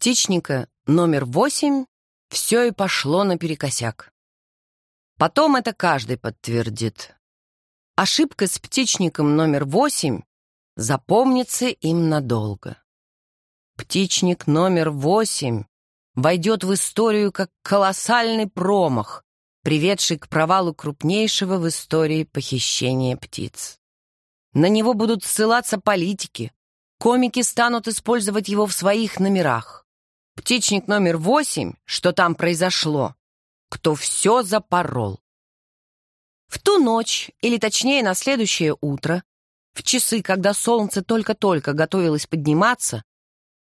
птичника номер восемь все и пошло наперекосяк. Потом это каждый подтвердит. Ошибка с птичником номер восемь запомнится им надолго. Птичник номер восемь войдет в историю как колоссальный промах, приведший к провалу крупнейшего в истории похищения птиц. На него будут ссылаться политики, комики станут использовать его в своих номерах птичник номер восемь, что там произошло, кто все запорол. В ту ночь, или точнее на следующее утро, в часы, когда солнце только-только готовилось подниматься,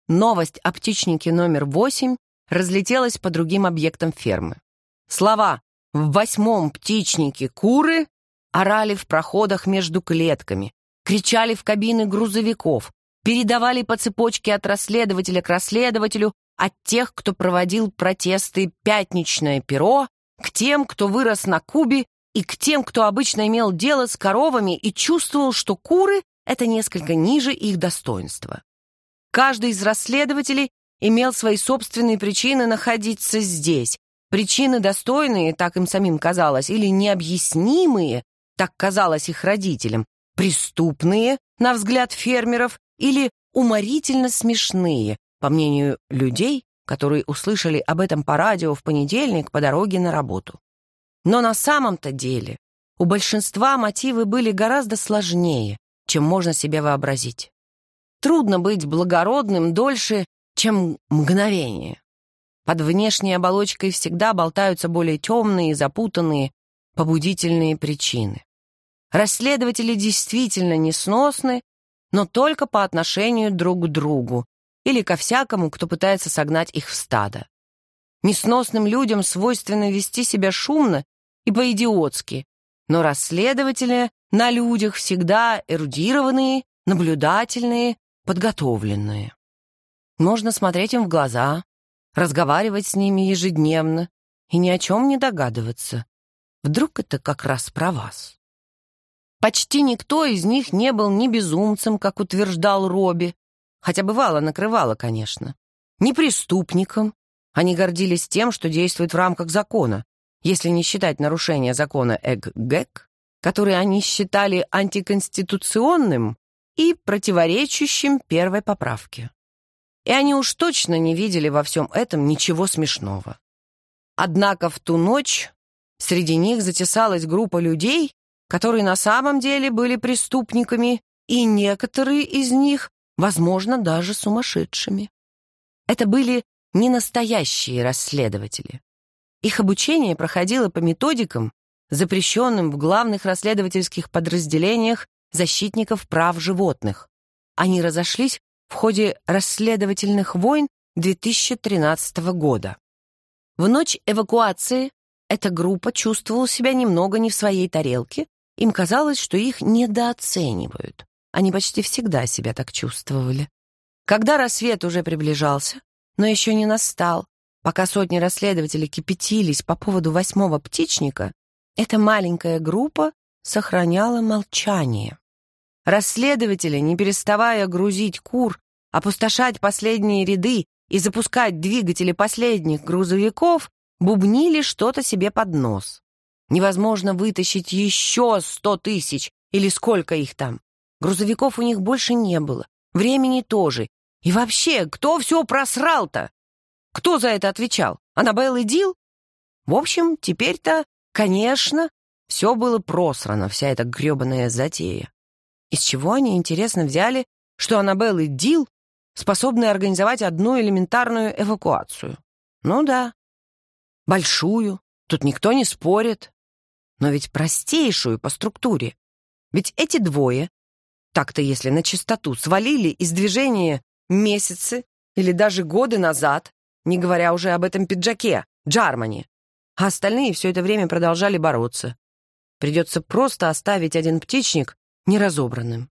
новость о птичнике номер восемь разлетелась по другим объектам фермы. Слова «в восьмом птичнике куры» орали в проходах между клетками, кричали в кабины грузовиков, передавали по цепочке от расследователя к расследователю, от тех, кто проводил протесты «Пятничное перо», к тем, кто вырос на Кубе, и к тем, кто обычно имел дело с коровами и чувствовал, что куры — это несколько ниже их достоинства. Каждый из расследователей имел свои собственные причины находиться здесь, причины достойные, так им самим казалось, или необъяснимые, так казалось их родителям, преступные, на взгляд фермеров, или уморительно смешные, по мнению людей, которые услышали об этом по радио в понедельник по дороге на работу. Но на самом-то деле у большинства мотивы были гораздо сложнее, чем можно себе вообразить. Трудно быть благородным дольше, чем мгновение. Под внешней оболочкой всегда болтаются более темные, запутанные, побудительные причины. Расследователи действительно несносны, но только по отношению друг к другу, или ко всякому, кто пытается согнать их в стадо. Несносным людям свойственно вести себя шумно и по-идиотски, но расследователи на людях всегда эрудированные, наблюдательные, подготовленные. Можно смотреть им в глаза, разговаривать с ними ежедневно и ни о чем не догадываться. Вдруг это как раз про вас. Почти никто из них не был ни безумцем, как утверждал Робби, хотя бывало накрывало, конечно. Не преступникам Они гордились тем, что действуют в рамках закона, если не считать нарушения закона ЭГГЭК, который они считали антиконституционным и противоречащим первой поправке. И они уж точно не видели во всем этом ничего смешного. Однако в ту ночь среди них затесалась группа людей, которые на самом деле были преступниками, и некоторые из них возможно, даже сумасшедшими. Это были не настоящие расследователи. Их обучение проходило по методикам, запрещенным в главных расследовательских подразделениях защитников прав животных. Они разошлись в ходе расследовательных войн 2013 года. В ночь эвакуации эта группа чувствовала себя немного не в своей тарелке, им казалось, что их недооценивают. Они почти всегда себя так чувствовали. Когда рассвет уже приближался, но еще не настал, пока сотни расследователей кипятились по поводу восьмого птичника, эта маленькая группа сохраняла молчание. Расследователи, не переставая грузить кур, опустошать последние ряды и запускать двигатели последних грузовиков, бубнили что-то себе под нос. Невозможно вытащить еще сто тысяч или сколько их там. Грузовиков у них больше не было. Времени тоже. И вообще, кто все просрал-то? Кто за это отвечал? Аннабелл и Дил? В общем, теперь-то, конечно, все было просрано, вся эта гребаная затея. Из чего они, интересно, взяли, что Аннабелл и Дил способны организовать одну элементарную эвакуацию? Ну да, большую, тут никто не спорит. Но ведь простейшую по структуре. Ведь эти двое так-то, если на чистоту, свалили из движения месяцы или даже годы назад, не говоря уже об этом пиджаке, Джармани. А остальные все это время продолжали бороться. Придется просто оставить один птичник неразобранным.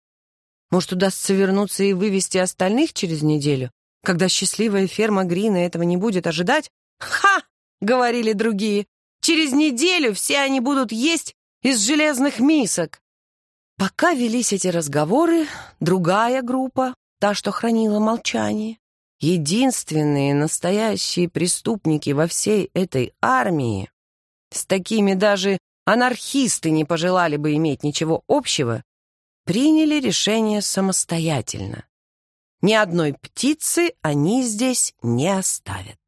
Может, удастся вернуться и вывести остальных через неделю, когда счастливая ферма Грина этого не будет ожидать? «Ха!» — говорили другие. «Через неделю все они будут есть из железных мисок!» Пока велись эти разговоры, другая группа, та, что хранила молчание, единственные настоящие преступники во всей этой армии, с такими даже анархисты не пожелали бы иметь ничего общего, приняли решение самостоятельно. Ни одной птицы они здесь не оставят.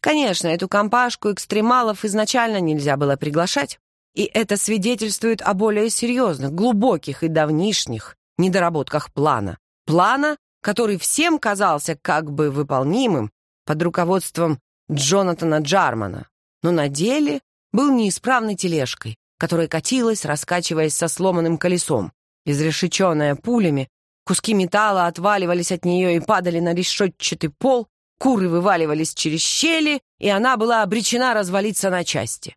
Конечно, эту компашку экстремалов изначально нельзя было приглашать. И это свидетельствует о более серьезных, глубоких и давнишних недоработках плана. Плана, который всем казался как бы выполнимым под руководством Джонатана Джармана, но на деле был неисправной тележкой, которая катилась, раскачиваясь со сломанным колесом. Изрешеченная пулями, куски металла отваливались от нее и падали на решетчатый пол, куры вываливались через щели, и она была обречена развалиться на части.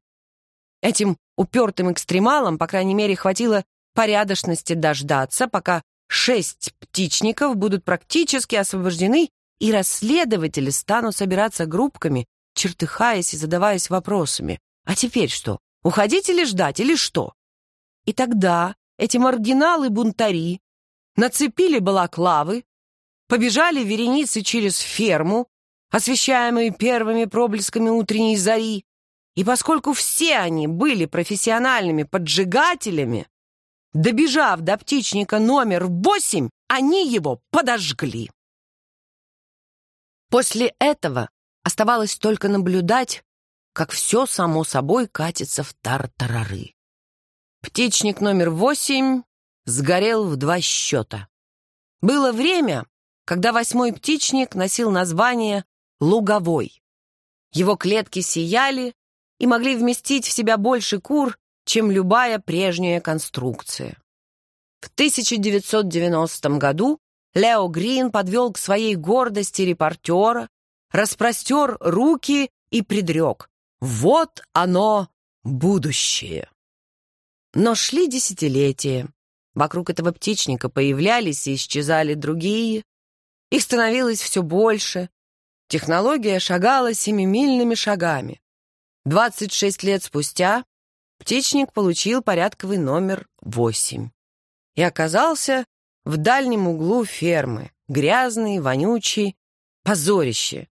Этим упертым экстремалам, по крайней мере, хватило порядочности дождаться, пока шесть птичников будут практически освобождены, и расследователи станут собираться группками, чертыхаясь и задаваясь вопросами. А теперь что? Уходить или ждать, или что? И тогда эти маргиналы-бунтари нацепили балаклавы, побежали вереницы через ферму, освещаемые первыми проблесками утренней зари, и поскольку все они были профессиональными поджигателями, добежав до птичника номер восемь, они его подожгли. После этого оставалось только наблюдать, как все само собой катится в тартарары. Птичник номер восемь сгорел в два счета. Было время, когда восьмой птичник носил название «Луговой». Его клетки сияли, и могли вместить в себя больше кур, чем любая прежняя конструкция. В 1990 году Лео Грин подвел к своей гордости репортера, распростер руки и предрек «Вот оно, будущее!». Но шли десятилетия. Вокруг этого птичника появлялись и исчезали другие. Их становилось все больше. Технология шагала семимильными шагами. 26 лет спустя птичник получил порядковый номер 8 и оказался в дальнем углу фермы, грязный, вонючий, позорище.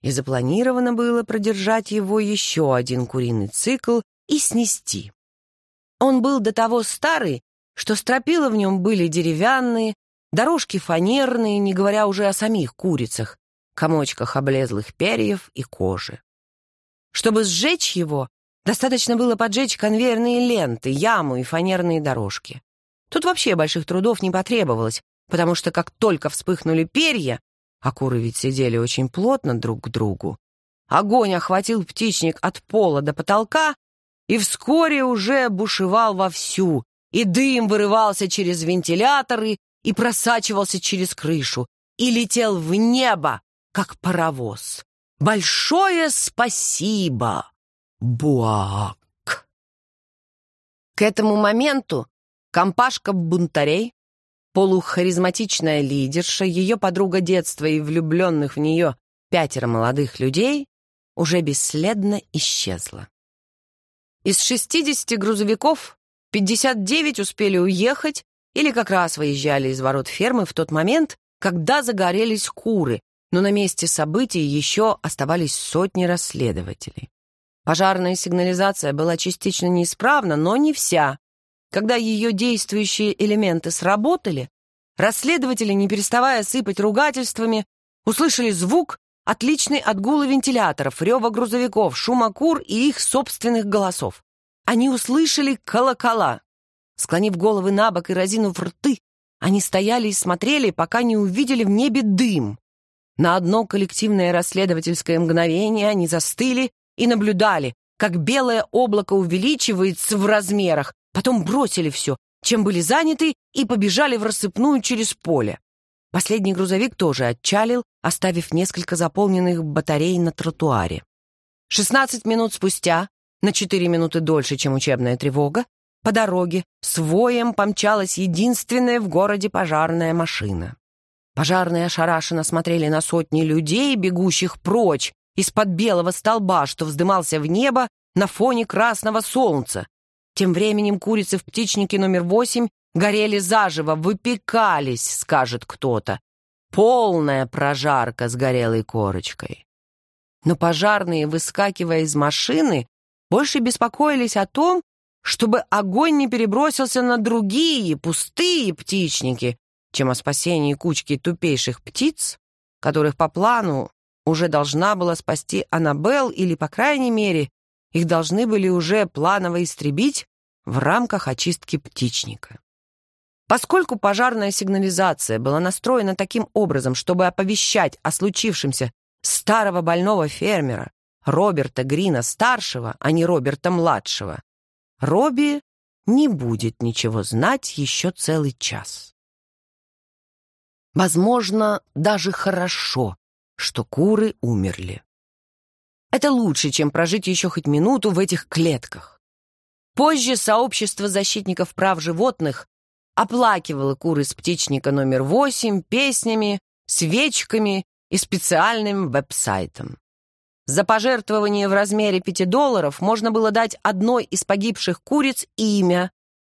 И запланировано было продержать его еще один куриный цикл и снести. Он был до того старый, что стропила в нем были деревянные, дорожки фанерные, не говоря уже о самих курицах, комочках облезлых перьев и кожи. Чтобы сжечь его, достаточно было поджечь конвейерные ленты, яму и фанерные дорожки. Тут вообще больших трудов не потребовалось, потому что как только вспыхнули перья, а куры ведь сидели очень плотно друг к другу, огонь охватил птичник от пола до потолка и вскоре уже бушевал вовсю, и дым вырывался через вентиляторы и просачивался через крышу, и летел в небо, как паровоз большое спасибо, Буак!» К этому моменту компашка бунтарей, полухаризматичная лидерша, ее подруга детства и влюбленных в нее пятеро молодых людей уже бесследно исчезла. Из 60 грузовиков 59 успели уехать или как раз выезжали из ворот фермы в тот момент, когда загорелись куры, но на месте событий еще оставались сотни расследователей. Пожарная сигнализация была частично неисправна, но не вся. Когда ее действующие элементы сработали, расследователи, не переставая сыпать ругательствами, услышали звук, отличный от гула вентиляторов, рева грузовиков, шума кур и их собственных голосов. Они услышали колокола. Склонив головы на бок и разинув рты, они стояли и смотрели, пока не увидели в небе дым. На одно коллективное расследовательское мгновение они застыли и наблюдали, как белое облако увеличивается в размерах, потом бросили все, чем были заняты, и побежали в рассыпную через поле. Последний грузовик тоже отчалил, оставив несколько заполненных батарей на тротуаре. 16 минут спустя, на 4 минуты дольше, чем учебная тревога, по дороге с воем помчалась единственная в городе пожарная машина. Пожарные ошарашенно смотрели на сотни людей, бегущих прочь, из-под белого столба, что вздымался в небо на фоне красного солнца. Тем временем курицы в птичнике номер восемь горели заживо, выпекались, скажет кто-то. Полная прожарка с горелой корочкой. Но пожарные, выскакивая из машины, больше беспокоились о том, чтобы огонь не перебросился на другие пустые птичники, чем о спасении кучки тупейших птиц, которых по плану уже должна была спасти Аннабелл или, по крайней мере, их должны были уже планово истребить в рамках очистки птичника. Поскольку пожарная сигнализация была настроена таким образом, чтобы оповещать о случившемся старого больного фермера, Роберта Грина-старшего, а не Роберта-младшего, Робби не будет ничего знать еще целый час. Возможно, даже хорошо, что куры умерли. Это лучше, чем прожить еще хоть минуту в этих клетках. Позже сообщество защитников прав животных оплакивало куры с птичника номер 8 песнями, свечками и специальным веб-сайтом. За пожертвование в размере 5 долларов можно было дать одной из погибших куриц имя,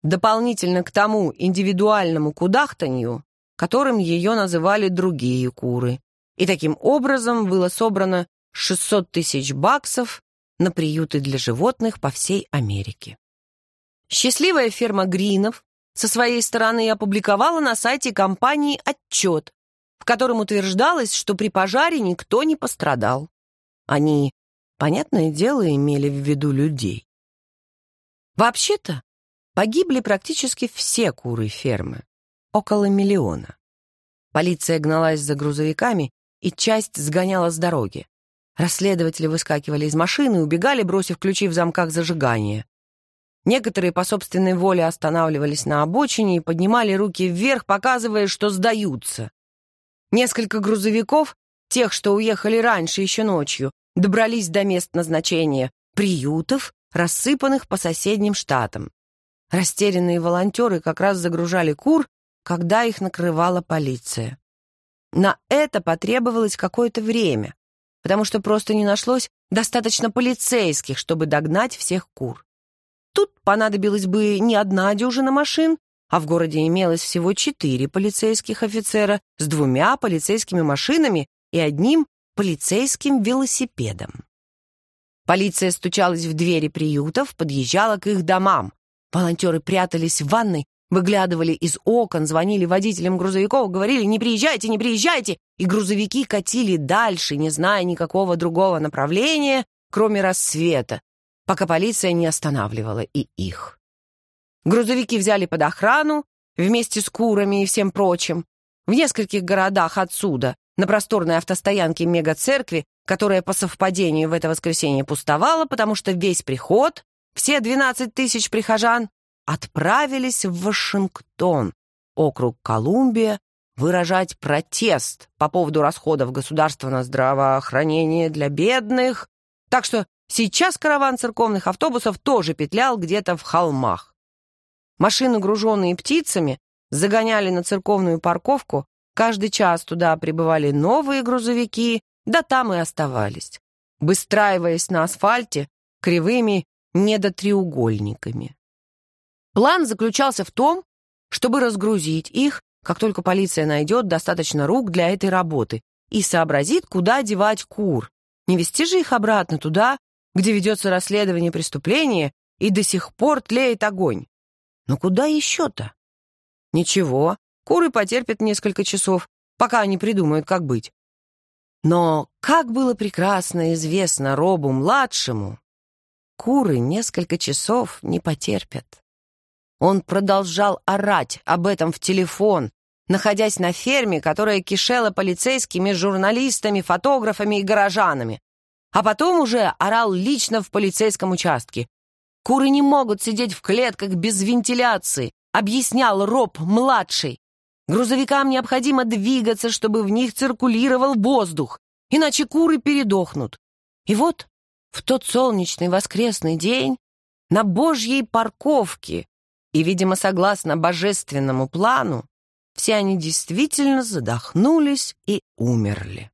дополнительно к тому индивидуальному кудахтанью, которым ее называли другие куры. И таким образом было собрано 600 тысяч баксов на приюты для животных по всей Америке. Счастливая ферма Гринов со своей стороны опубликовала на сайте компании отчет, в котором утверждалось, что при пожаре никто не пострадал. Они, понятное дело, имели в виду людей. Вообще-то погибли практически все куры фермы около миллиона. Полиция гналась за грузовиками и часть сгоняла с дороги. Расследователи выскакивали из машины и убегали, бросив ключи в замках зажигания. Некоторые по собственной воле останавливались на обочине и поднимали руки вверх, показывая, что сдаются. Несколько грузовиков, тех, что уехали раньше еще ночью, добрались до мест назначения приютов, рассыпанных по соседним штатам. Растерянные волонтеры как раз загружали кур когда их накрывала полиция. На это потребовалось какое-то время, потому что просто не нашлось достаточно полицейских, чтобы догнать всех кур. Тут понадобилось бы не одна дюжина машин, а в городе имелось всего четыре полицейских офицера с двумя полицейскими машинами и одним полицейским велосипедом. Полиция стучалась в двери приютов, подъезжала к их домам. Волонтеры прятались в ванной выглядывали из окон, звонили водителям грузовиков, говорили «не приезжайте, не приезжайте», и грузовики катили дальше, не зная никакого другого направления, кроме рассвета, пока полиция не останавливала и их. Грузовики взяли под охрану вместе с курами и всем прочим. В нескольких городах отсюда, на просторной автостоянке мега церкви, которая по совпадению в это воскресенье пустовала, потому что весь приход, все 12 тысяч прихожан, отправились в Вашингтон, округ Колумбия, выражать протест по поводу расходов государства на здравоохранение для бедных. Так что сейчас караван церковных автобусов тоже петлял где-то в холмах. Машины, груженные птицами, загоняли на церковную парковку, каждый час туда прибывали новые грузовики, да там и оставались, выстраиваясь на асфальте кривыми недотреугольниками. План заключался в том, чтобы разгрузить их, как только полиция найдет достаточно рук для этой работы, и сообразит, куда девать кур. Не вести же их обратно туда, где ведется расследование преступления и до сих пор тлеет огонь. Но куда еще-то? Ничего, куры потерпят несколько часов, пока они придумают, как быть. Но, как было прекрасно известно Робу-младшему, куры несколько часов не потерпят. Он продолжал орать об этом в телефон, находясь на ферме, которая кишела полицейскими, журналистами, фотографами и горожанами. А потом уже орал лично в полицейском участке. «Куры не могут сидеть в клетках без вентиляции», объяснял Роб-младший. «Грузовикам необходимо двигаться, чтобы в них циркулировал воздух, иначе куры передохнут». И вот в тот солнечный воскресный день на божьей парковке и, видимо, согласно божественному плану, все они действительно задохнулись и умерли.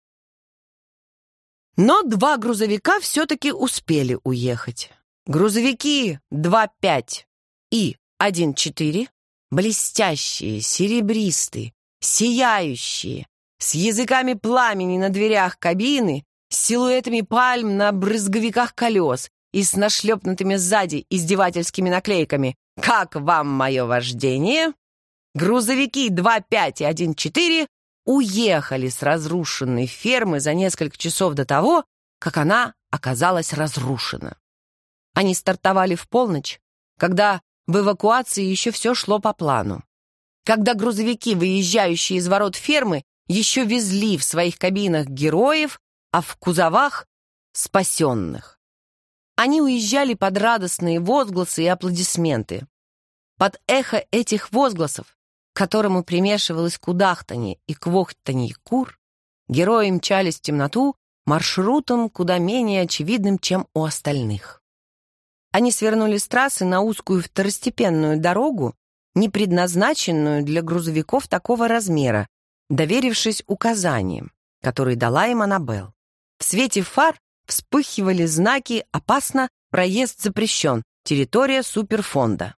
Но два грузовика все-таки успели уехать. Грузовики 2.5 и 1.4, блестящие, серебристые, сияющие, с языками пламени на дверях кабины, с силуэтами пальм на брызговиках колес и с нашлепнутыми сзади издевательскими наклейками как вам мое вождение? Грузовики 2514 уехали с разрушенной фермы за несколько часов до того, как она оказалась разрушена. Они стартовали в полночь, когда в эвакуации еще все шло по плану. Когда грузовики, выезжающие из ворот фермы, еще везли в своих кабинах героев, а в кузовах — спасенных. Они уезжали под радостные возгласы и аплодисменты. Под эхо этих возгласов, к которому примешивалось кудахтанье и квохтанье кур, герои мчались в темноту маршрутом куда менее очевидным, чем у остальных. Они свернули с трассы на узкую второстепенную дорогу, не предназначенную для грузовиков такого размера, доверившись указаниям, которые дала им Аннабелл. В свете фар вспыхивали знаки «Опасно! Проезд запрещен! Территория суперфонда!».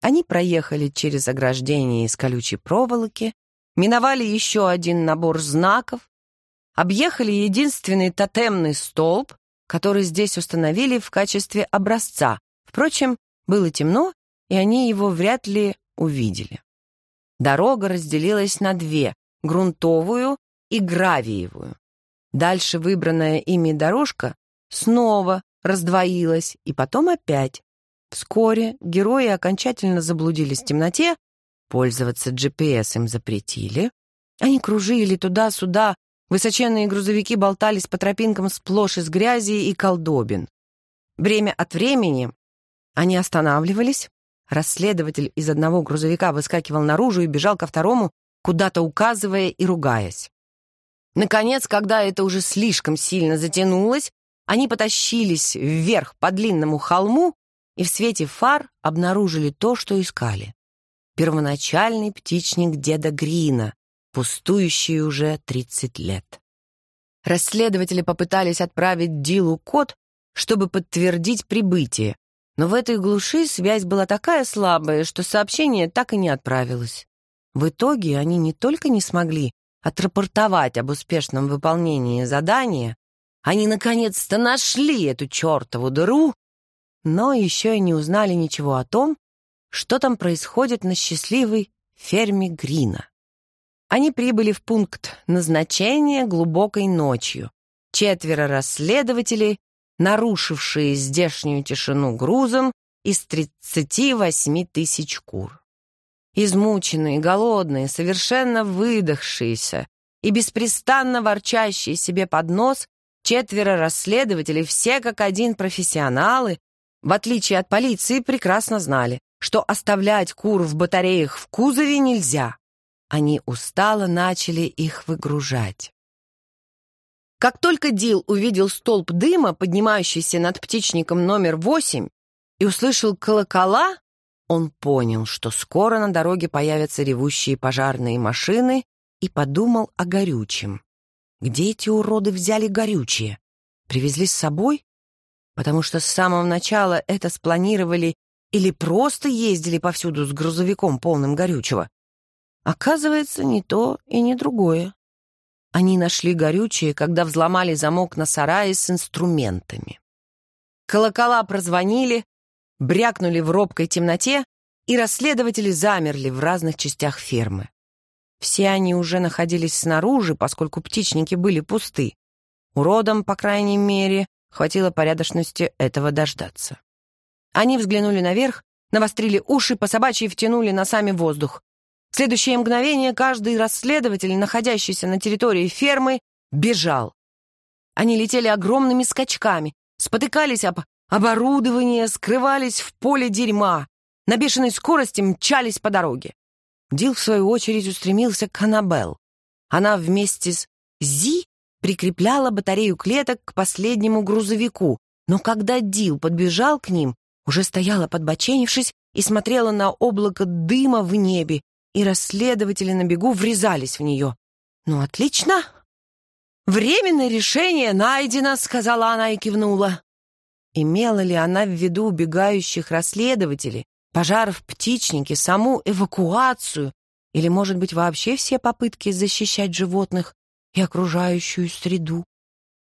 Они проехали через ограждение из колючей проволоки, миновали еще один набор знаков, объехали единственный тотемный столб, который здесь установили в качестве образца. Впрочем, было темно, и они его вряд ли увидели. Дорога разделилась на две — грунтовую и гравиевую. Дальше выбранная ими дорожка снова раздвоилась, и потом опять. Вскоре герои окончательно заблудились в темноте, пользоваться GPS им запретили. Они кружили туда-сюда, высоченные грузовики болтались по тропинкам сплошь из грязи и колдобин. Время от времени они останавливались, расследователь из одного грузовика выскакивал наружу и бежал ко второму, куда-то указывая и ругаясь. Наконец, когда это уже слишком сильно затянулось, они потащились вверх по длинному холму и в свете фар обнаружили то, что искали. Первоначальный птичник деда Грина, пустующий уже 30 лет. Расследователи попытались отправить Дилу код, чтобы подтвердить прибытие, но в этой глуши связь была такая слабая, что сообщение так и не отправилось. В итоге они не только не смогли отрапортовать об успешном выполнении задания, они наконец-то нашли эту чертову дыру, но еще и не узнали ничего о том, что там происходит на счастливой ферме Грина. Они прибыли в пункт назначения глубокой ночью. Четверо расследователей, нарушившие здешнюю тишину грузом из 38 тысяч кур измученные, голодные, совершенно выдохшиеся и беспрестанно ворчащие себе под нос четверо расследователей, все как один профессионалы, в отличие от полиции, прекрасно знали, что оставлять кур в батареях в кузове нельзя. Они устало начали их выгружать. Как только Дил увидел столб дыма, поднимающийся над птичником номер восемь, и услышал колокола, он понял, что скоро на дороге появятся ревущие пожарные машины и подумал о горючем. Где эти уроды взяли горючее? Привезли с собой? Потому что с самого начала это спланировали или просто ездили повсюду с грузовиком полным горючего. Оказывается, не то и не другое. Они нашли горючее, когда взломали замок на сарае с инструментами. Колокола прозвонили, брякнули в робкой темноте, и расследователи замерли в разных частях фермы. Все они уже находились снаружи, поскольку птичники были пусты. Уродам, по крайней мере, хватило порядочности этого дождаться. Они взглянули наверх, навострили уши, по собачьи втянули носами воздух. В следующее мгновение каждый расследователь, находящийся на территории фермы, бежал. Они летели огромными скачками, спотыкались об Оборудование скрывались в поле дерьма, на бешеной скорости мчались по дороге. Дил, в свою очередь, устремился к Аннабелл. Она вместе с Зи прикрепляла батарею клеток к последнему грузовику, но когда Дил подбежал к ним, уже стояла подбоченившись и смотрела на облако дыма в небе, и расследователи на бегу врезались в нее. «Ну, отлично!» «Временное решение найдено», — сказала она и кивнула. Имела ли она в виду убегающих расследователей, пожаров в птичнике, саму эвакуацию или, может быть, вообще все попытки защищать животных и окружающую среду?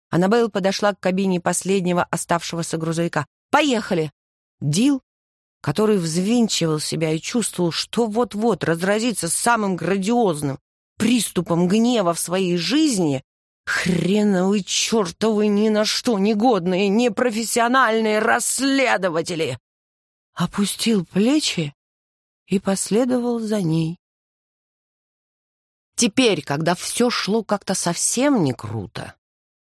Аннабелл подошла к кабине последнего оставшегося грузовика. «Поехали!» Дил, который взвинчивал себя и чувствовал, что вот-вот разразится самым грандиозным приступом гнева в своей жизни, Хреновы а чертовы ни на что негодные, непрофессиональные расследователи!» Опустил плечи и последовал за ней. Теперь, когда все шло как-то совсем не круто,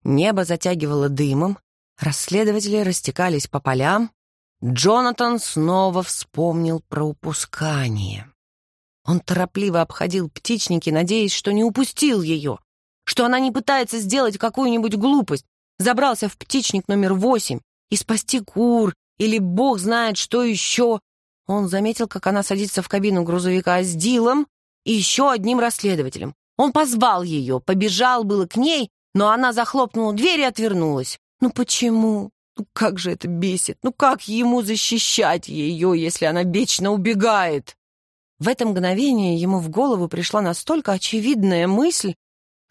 небо затягивало дымом, расследователи растекались по полям, Джонатан снова вспомнил про упускание. Он торопливо обходил птичники, надеясь, что не упустил ее что она не пытается сделать какую-нибудь глупость, забрался в птичник номер восемь и спасти кур, или бог знает что еще. Он заметил, как она садится в кабину грузовика с Дилом и еще одним расследователем. Он позвал ее, побежал было к ней, но она захлопнула дверь и отвернулась. Ну почему? Ну как же это бесит? Ну как ему защищать ее, если она вечно убегает? В это мгновение ему в голову пришла настолько очевидная мысль,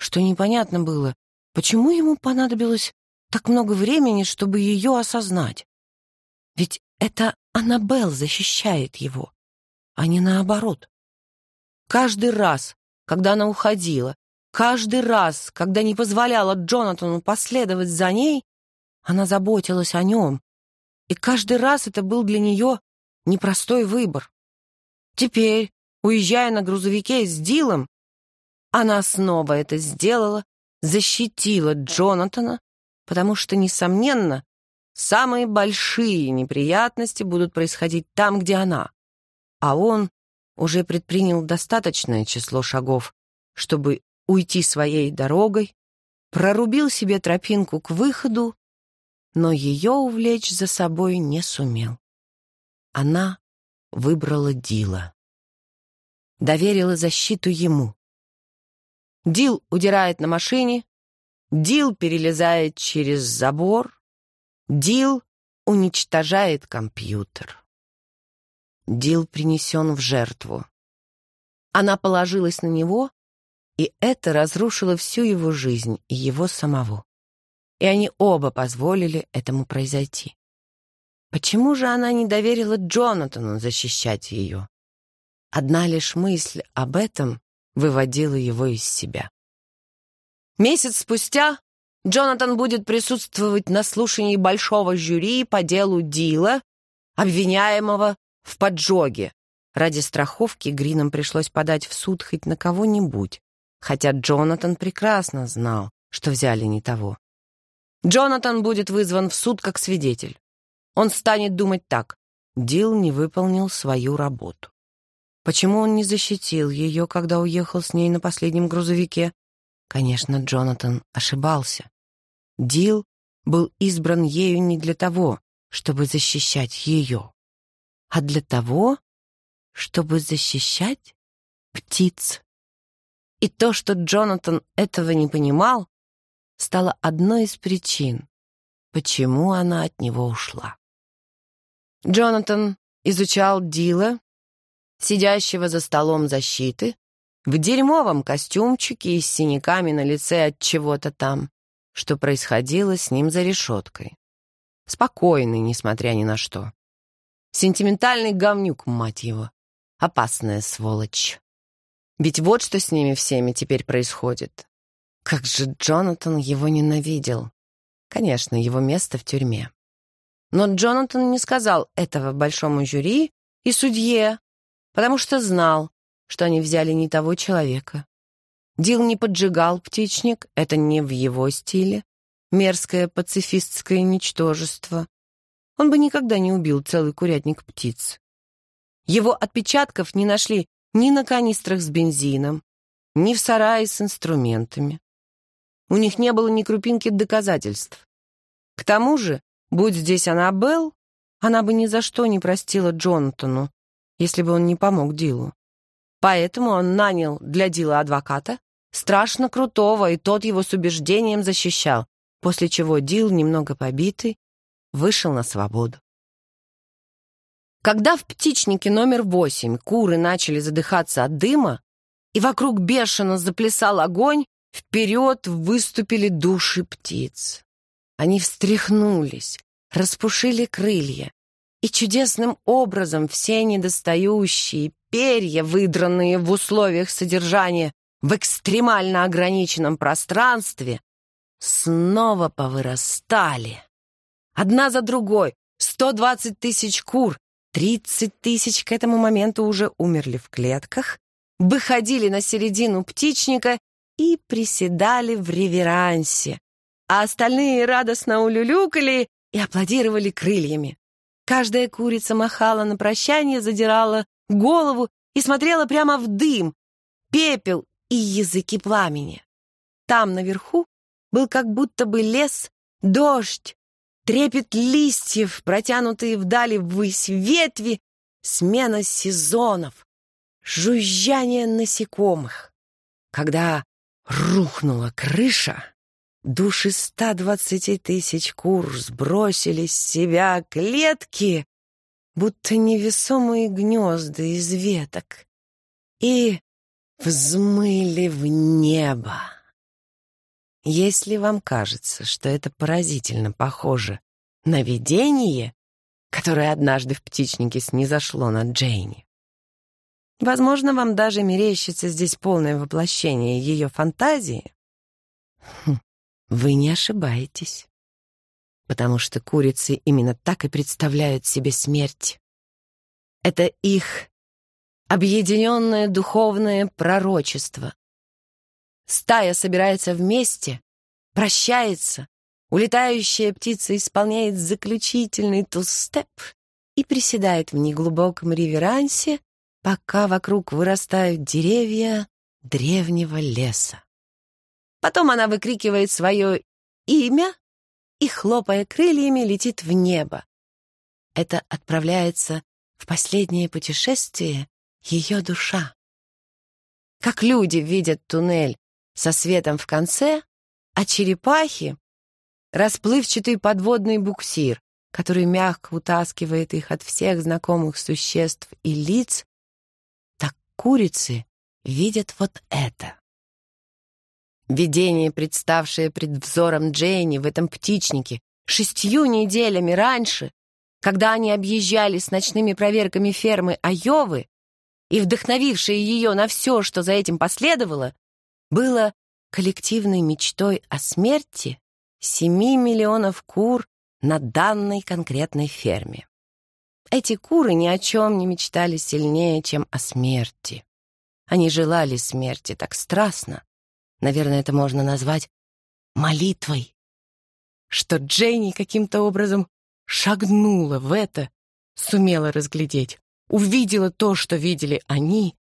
что непонятно было, почему ему понадобилось так много времени, чтобы ее осознать. Ведь это Аннабелл защищает его, а не наоборот. Каждый раз, когда она уходила, каждый раз, когда не позволяла Джонатану последовать за ней, она заботилась о нем, и каждый раз это был для нее непростой выбор. Теперь, уезжая на грузовике с Дилом, она снова это сделала, защитила Джонатана, потому что, несомненно, самые большие неприятности будут происходить там, где она. А он уже предпринял достаточное число шагов, чтобы уйти своей дорогой, прорубил себе тропинку к выходу, но ее увлечь за собой не сумел. Она выбрала Дила. Доверила защиту ему. Дил удирает на машине, Дил перелезает через забор, Дил уничтожает компьютер. Дил принесен в жертву. Она положилась на него, и это разрушило всю его жизнь и его самого. И они оба позволили этому произойти. Почему же она не доверила Джонатану защищать ее? Одна лишь мысль об этом выводила его из себя. Месяц спустя Джонатан будет присутствовать на слушании большого жюри по делу Дила, обвиняемого в поджоге. Ради страховки Гринам пришлось подать в суд хоть на кого-нибудь, хотя Джонатан прекрасно знал, что взяли не того. Джонатан будет вызван в суд как свидетель. Он станет думать так. Дил не выполнил свою работу. Почему он не защитил ее, когда уехал с ней на последнем грузовике? Конечно, Джонатан ошибался. Дил был избран ею не для того, чтобы защищать ее, а для того, чтобы защищать птиц. И то, что Джонатан этого не понимал, стало одной из причин, почему она от него ушла. Джонатан изучал Дила сидящего за столом защиты, в дерьмовом костюмчике и с синяками на лице от чего-то там, что происходило с ним за решеткой. Спокойный, несмотря ни на что. Сентиментальный говнюк, мать его. Опасная сволочь. Ведь вот что с ними всеми теперь происходит. Как же Джонатан его ненавидел. Конечно, его место в тюрьме. Но Джонатан не сказал этого большому жюри и судье, потому что знал, что они взяли не того человека. Дил не поджигал птичник, это не в его стиле. Мерзкое пацифистское ничтожество. Он бы никогда не убил целый курятник птиц. Его отпечатков не нашли ни на канистрах с бензином, ни в сарае с инструментами. У них не было ни крупинки доказательств. К тому же, будь здесь Аннабелл, она бы ни за что не простила Джонатану, если бы он не помог Дилу. Поэтому он нанял для Дила адвоката, страшно крутого, и тот его с убеждением защищал, после чего Дил, немного побитый, вышел на свободу. Когда в птичнике номер восемь куры начали задыхаться от дыма, и вокруг бешено заплясал огонь, вперед выступили души птиц. Они встряхнулись, распушили крылья, и чудесным образом все недостающие перья, выдранные в условиях содержания в экстремально ограниченном пространстве, снова повырастали. Одна за другой, 120 тысяч кур, 30 тысяч к этому моменту уже умерли в клетках, выходили на середину птичника и приседали в реверансе, а остальные радостно улюлюкали и аплодировали крыльями. Каждая курица махала на прощание, задирала голову и смотрела прямо в дым, пепел и языки пламени. Там, наверху, был как будто бы лес, дождь, трепет листьев, протянутые вдали ввысь ветви, смена сезонов, жужжание насекомых. Когда рухнула крыша, до 620 тысяч кур сбросили с себя клетки, будто невесомые гнезда из веток, и взмыли в небо. Если вам кажется, что это поразительно похоже на видение, которое однажды в птичнике снизошло на Джейни, возможно, вам даже мерещится здесь полное воплощение ее фантазии. Вы не ошибаетесь, потому что курицы именно так и представляют себе смерть. Это их объединенное духовное пророчество. Стая собирается вместе, прощается, улетающая птица исполняет заключительный тулстеп и приседает в неглубоком реверансе, пока вокруг вырастают деревья древнего леса. Потом она выкрикивает свое имя и, хлопая крыльями, летит в небо. Это отправляется в последнее путешествие ее душа. Как люди видят туннель со светом в конце, а черепахи — расплывчатый подводный буксир, который мягко утаскивает их от всех знакомых существ и лиц, так курицы видят вот это. Видение, представшее пред взором Дженни в этом птичнике шестью неделями раньше, когда они объезжали с ночными проверками фермы Айовы и вдохновившее ее на все, что за этим последовало, было коллективной мечтой о смерти семи миллионов кур на данной конкретной ферме. Эти куры ни о чем не мечтали сильнее, чем о смерти. Они желали смерти так страстно, наверное, это можно назвать молитвой, что Дженни каким-то образом шагнула в это, сумела разглядеть, увидела то, что видели они,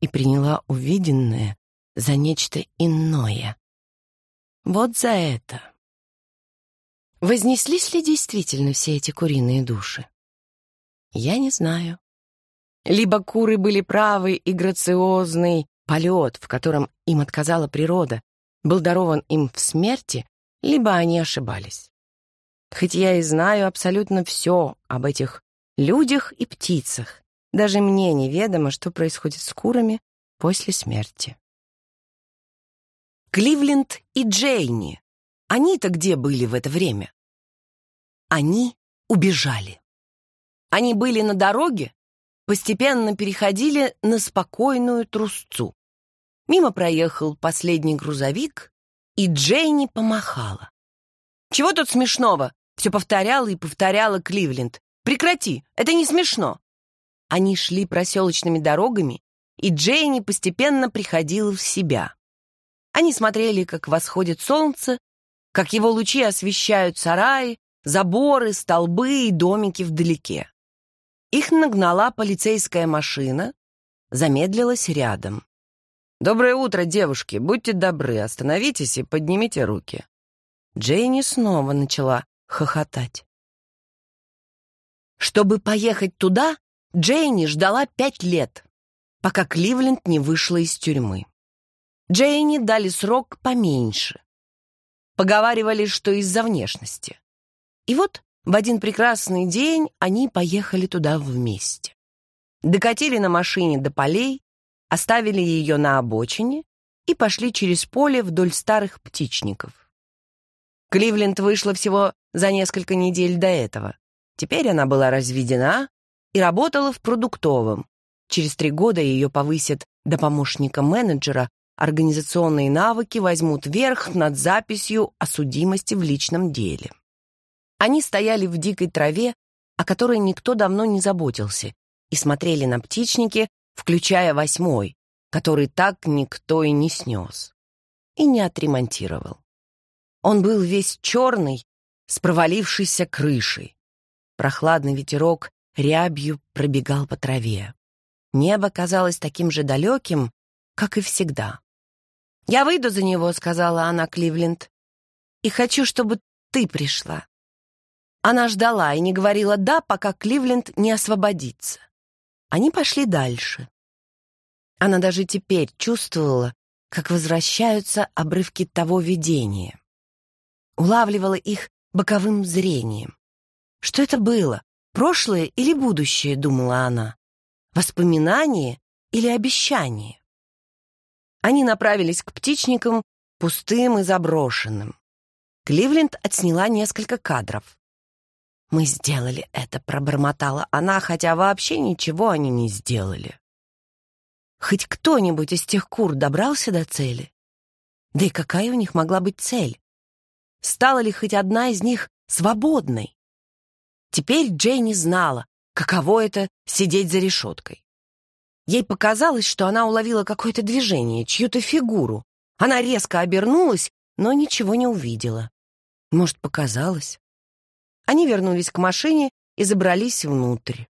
и приняла увиденное за нечто иное. Вот за это. Вознеслись ли действительно все эти куриные души? Я не знаю. Либо куры были правы и грациозны, полет, в котором им отказала природа, был дарован им в смерти, либо они ошибались. Хоть я и знаю абсолютно все об этих людях и птицах, даже мне неведомо, что происходит с курами после смерти. Кливленд и Джейни. Они-то где были в это время? Они убежали. Они были на дороге постепенно переходили на спокойную трусцу. Мимо проехал последний грузовик, и Джейни помахала. «Чего тут смешного?» — все повторяла и повторяла Кливленд. «Прекрати, это не смешно!» Они шли проселочными дорогами, и Джейни постепенно приходила в себя. Они смотрели, как восходит солнце, как его лучи освещают сараи, заборы, столбы и домики вдалеке. Их нагнала полицейская машина, замедлилась рядом. «Доброе утро, девушки! Будьте добры, остановитесь и поднимите руки!» Джейни снова начала хохотать. Чтобы поехать туда, Джейни ждала пять лет, пока Кливленд не вышла из тюрьмы. Джейни дали срок поменьше. Поговаривали, что из-за внешности. И вот в один прекрасный день они поехали туда вместе. Докатили на машине до полей, оставили ее на обочине и пошли через поле вдоль старых птичников. Кливленд вышла всего за несколько недель до этого. Теперь она была разведена и работала в продуктовом. Через три года ее повысят до помощника менеджера, организационные навыки возьмут верх над записью о судимости в личном деле. Они стояли в дикой траве, о которой никто давно не заботился, и смотрели на птичники, включая восьмой, который так никто и не снес и не отремонтировал. Он был весь черный, с провалившейся крышей. Прохладный ветерок рябью пробегал по траве. Небо казалось таким же далеким, как и всегда. «Я выйду за него», — сказала она Кливленд. «И хочу, чтобы ты пришла». Она ждала и не говорила «да», пока Кливленд не освободится. Они пошли дальше. Она даже теперь чувствовала, как возвращаются обрывки того видения. Улавливала их боковым зрением. Что это было? Прошлое или будущее, думала она? Воспоминание или обещание? Они направились к птичникам, пустым и заброшенным. Кливленд отсняла несколько кадров. «Мы сделали это», — пробормотала она, хотя вообще ничего они не сделали. Хоть кто-нибудь из тех кур добрался до цели? Да и какая у них могла быть цель? Стала ли хоть одна из них свободной? Теперь Джейни знала, каково это — сидеть за решеткой. Ей показалось, что она уловила какое-то движение, чью-то фигуру. Она резко обернулась, но ничего не увидела. Может, показалось? Они вернулись к машине и забрались внутрь.